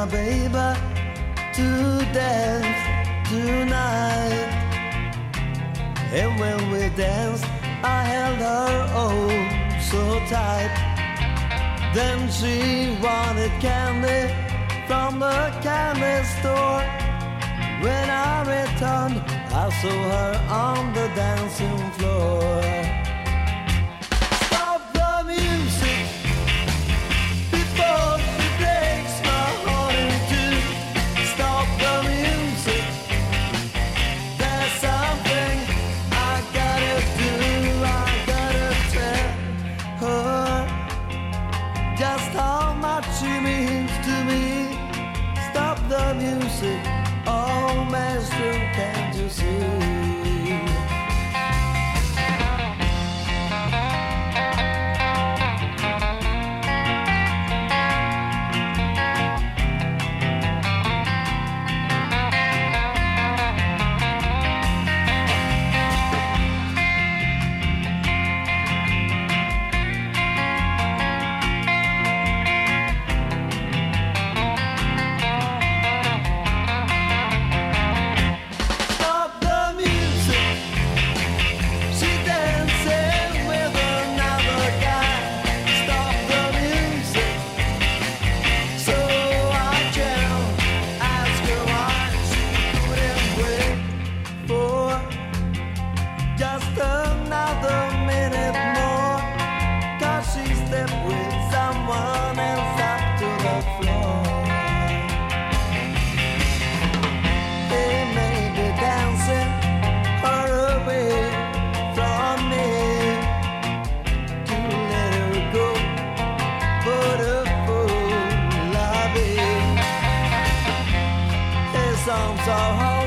my baby to dance tonight. And when we danced, I held her oh so tight. Then she wanted candy from the candy store. When I returned, I saw her on the dancing floor. music. arms are